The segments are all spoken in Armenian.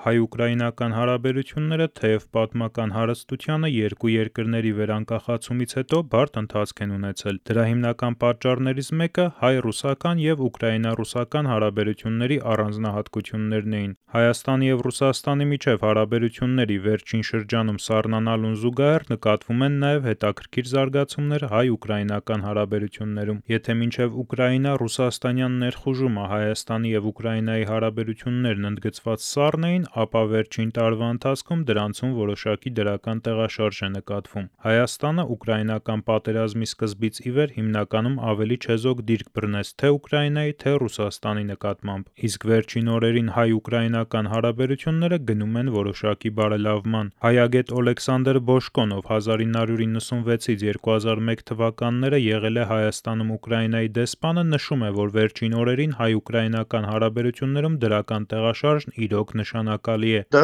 Հայ-ուկրաինական հարաբերությունները թեև պատմական հարստությանը երկու երկրների վերանկախացումից հետո բարդ ընթացք են ունեցել։ Դրա հիմնական պատճառներից մեկը հայ-ռուսական եւ ուկրաինա-ռուսական հարաբերությունների առանձնահատկություններն էին։ Հայաստանի եւ Ռուսաստանի միջև հարաբերությունների վերջին շրջանում սառնանալուն զուգահեռ նկատվում են նաեւ հետաքրքիր զարգացումներ հայ-ուկրաինական հարաբերություններում։ Եթե մինչև ուկրաինա-ռուսաստանյան ներխուժումը Հայաստանի եւ Ուկրաինայի հարաբերություններն ընդգծված սառն էին, ապա վերջին տարվա ընթացքում դրանցում որոշակի դրական տեղաշարժ է նկատվում։ Հայաստանը ուկրաինական պատերազմի սկզբից ի վեր հիմնականում ավելի չեզոք դիրք բռնեց թե Ուկրաինայի, թե Ռուսաստանի նկատմամբ, իսկ վերջին օրերին հայ-ուկրաինական հարաբերությունները գնում են որոշակի բարելավման։ Հայագետ Օլեքսանդր Բոշկոն, ով 1996-ից 2001 թվականները եղել է Հայաստանում Ուկրաինայի դեսպանը, նշում է, որ վերջին օրերին հայ-ուկրաինական հարաբերություններում դրական տեղաշարժն իրոք նշանակալի է։ Դա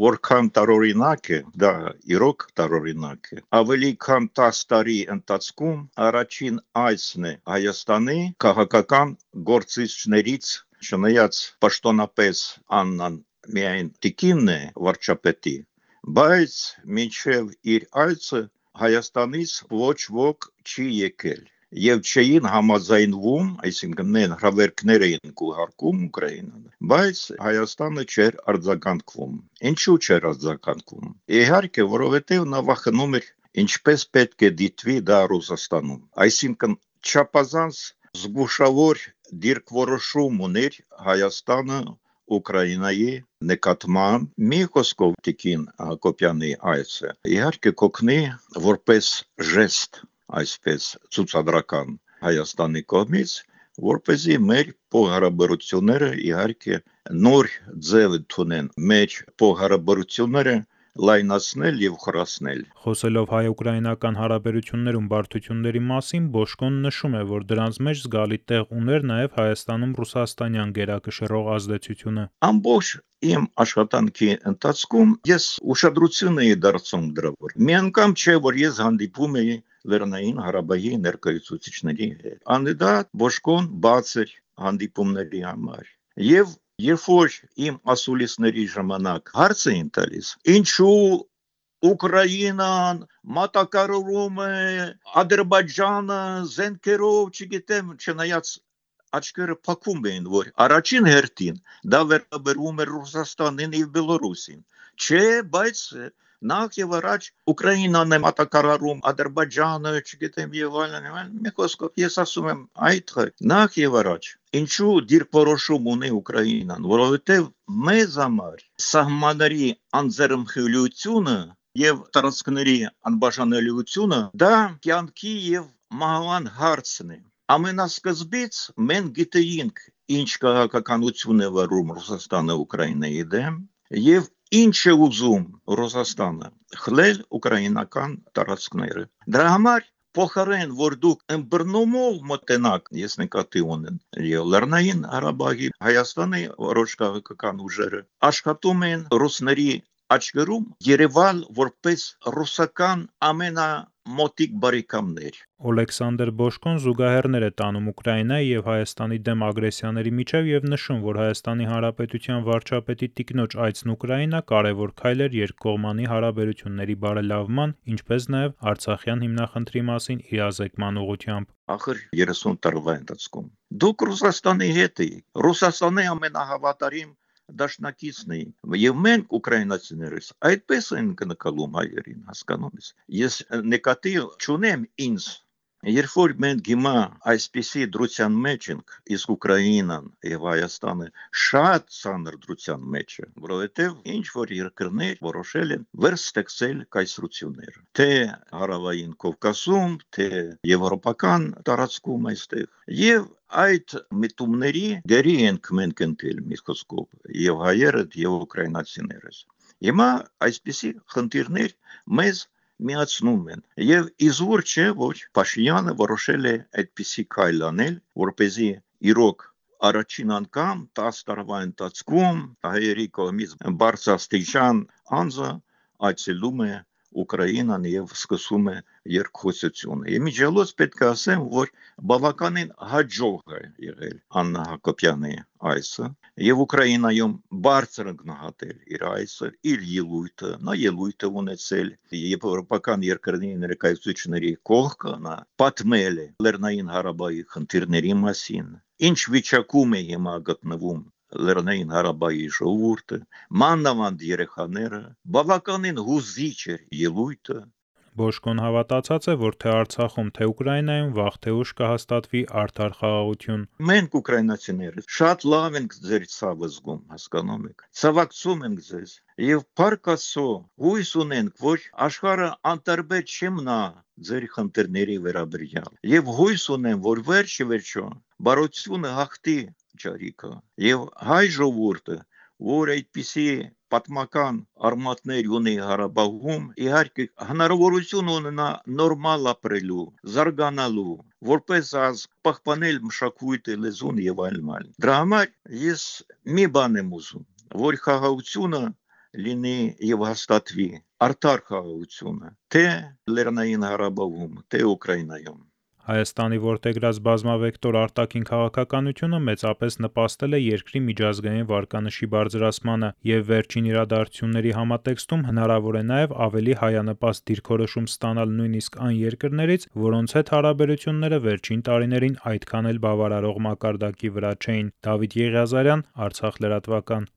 որքան տարօրինակ է, դա իրոք տարօրինակ է։ Ավելի քան 10 տարի ընթացքում առաջին այսն է Հայաստանի քաղաքական գործիչներից չնայած պաշտոնապես Աննան միայն տիկինն է վարչապետի, բայց մինչև իր այցը Հայաստանից ոչ ոք չի եկել եւ չէին համաձայնվում, այսինքն նեն հավերքներ էին կուղարկում Ուկրաինան, բայց Հայաստանը չէր արձագանքվում։ Ինչու չէր արձագանքվում։ Իհարկե, որովհետեւ նա վախենում էր ինչպես պետք է դիտվի դա Ռուսաստանում։ Այսինքն չափազանց զգուշավոր դիրքորոշում ուներ Հայաստանը Ուկրաինայի նկատմամբ մի խոսքով Տիկին Հակոբյանի այցը իհարկե կոգնի որպես ժեստ այսպես ցուցադրական Հայաստանի կողմից որ เป զի մեր փոխհարաբերությունները իհարկե նոր ձև ունեն մեր փոխհարաբերությունները լայնացնել եւ խորացնել։ Խոսելով հայ-ուկրաինական հարաբերություններում բարդությունների մասին, Բոշկոն նշում է, որ դրանց մեջ զգալի տեղ ուներ նաեւ Հայաստանում ռուսաստանյան գերակշռող ազդեցությունը։ Ամբողջ իմ աշխատանքի ընթացքում ես ուշադրություն էի դարձնում դրա վրա։ Մի անգամ չէ, որ ես հանդիպում էի Լեռնային Ղարաբաղի ներկայացուցիչների հետ։ Անդեդատ Բոշկոն բաց էր հանդիպումների համար։ Եվ երբ որ իմ ասուլիսների ժամանակ հարց էին տալիս, ինչու Ուկրաինան մատակարարում է Ադրբեջանը զենքերով, չգիտեմ, չնայած աչքերը փակում էին, որ առաջին հերթին դա վերաբերում է Ռուսաստանին եւ Բելարուսին։ Չէ, բայց նախ եւ առաջ Ուկրաինան է մատակարարում Ադրբեջանը, չգիտեմ եւ այլն, այլն։ Մի խոսքով ես ասում եմ, այդ նախ եւ առաջ ինչու դիրքորոշում ունի Ուկրաինան, որովհետեւ մեզ համար սահմանների անձեռնխելիությունը եւ տարածքների անբաժանելիությունը դա կյանքի եւ մահվան հարցն է ամենասկզբից մենք գիտեինք ինչ քաղաքականություն է վարում Ռուսաստանը Ուկրաինայի դեմ եւ ինչ է ուզում Ռուսաստանը խլել ուկրաինական տարածքները։ Դրա համար փոխարեն որ դուք ըմբռնումով մտնակ ես նկատի ունեմ Լեռնային Ղարաբաղի Հայաստանի որոշ քաղաքական ուժերը աշխատում են ռուսների աչքերում Երևան որպես ռուսական ամենա մոտիկ բարեկամներ։ Օլեքսանդր Բոշկոն զուգահեռներ է տանում Ուկրաինայի եւ Հայաստանի դեմ ագրեսիաների միջև եւ նշում, որ Հայաստանի Հանրապետության վարչապետի տիկնոջ այցն Ուկրաինա կարևոր քայլ էր երկկողմանի հարաբերությունների բարելավման, ինչպես նաեւ Արցախյան հիմնախնդրի մասին իրազեկման ուղղությամբ։ Ախր 30 տարվա ընթացքում դուք Ռուսաստանի հետ եք։ Ռուսաստանի ամենահավատարիմ դաշնակիցն էին եւ մենք ուկրաինացիներս այդպես են կնկալում հայերին հասկանում ես ես նկատի չունեմ ինձ Երբ որ մենք հիմա այսպիսի դրության մեջ ենք, իսկ Ուկրաինան եւ Հայաստանը շատ ցաներ դրության մեջ է, որովհետեւ ինչ որ երկրներ որոշել են վերստեղծել կայսրություններ, թե Հարավային Կովկասում, թե եվրոպական տարածքում այստեղ։ Եվ այդ միտումների դերի ենք մենք ընկել մի խոսքով եւ հայերը եւ ուկրաինացիները։ Հիմա այսպիսի խնդիրներ մեզ միացնում են եւ իզուր չէ որ Փաշինյանը որոշել է այդպիսի քայլ անել որ เป զի իրոք առաջին անգամ 10 տարվա ընթացքում հայերի կողմից բարձրաստիճան անձը այցելում է Ուկրաինան եւ սկսում է երկխոսությունը։ Իմիջիալոց պետք է ասեմ, որ բավականին հաջող է եղել Աննա Հակոբյանի այսը եւ Ուկրաինայում բարձր գնահատել իր այսը, իր ելույթը, նա ելույթը ունեցել եվրոպական երկրների ներկայացուցիչների կողքը նա պատմել է Լեռնային Հարաբայի խնդիրների մասին, ինչ վիճակում է հիմա գտնվում Լեռնային Հարաբայի ժողովուրդը, մանավանդ երեխաները, բավականին հուզիչ էր ելույթը, Բոշկոն հավատացած է, որ թե Արցախում, թե Ուկրաինայում վաղ թե ուշ կհաստատվի արդար խաղաղություն։ Մենք ուկրաինացիները շատ լավ ենք ձեր ցավը զգում, հասկանում եք։ Ցավակցում ենք ձեզ եւ փարկասո հույս ունենք, որ աշխարհը անտարբեր չմնա ձեր խնդիրների վերաբերյալ։ Եվ հույս ունեմ, որ վերջի վերջո բարությունը հաղթի ճարիքը եւ հայ ժողովուրդը, որ այդպիսի պատմական արմատներ ունի Հարաբաղում, իհարկե հնարավորություն ունենա նորմալ ապրելու, զարգանալու, որպես ազգ պահպանել մշակույթը, լեզուն եւ այլն Դրա համար ես մի բան եմ ուզում, որ խաղաղությունը լինի եւ հաստատվի արդար խաղաղությունը թե Լեռնային Հարաբաղում, թե Ուկրաինայում։ Հայաստանի որտեգրած բազմավեկտոր արտաքին քաղաքականությունը մեծապես նպաստել է երկրի միջազգային վարկանշի բարձրացմանը եւ վերջին իրադարձությունների համատեքստում հնարավոր է նաեւ ավելի հայանպաստ դիրքորոշում ստանալ նույնիսկ այն երկրներից, որոնց հետ հարաբերությունները վերջին տարիներին այդքան էլ բավարարող մակարդակի վրա չէին։ Դավիթ Եղիազարյան, Արցախ լրատվական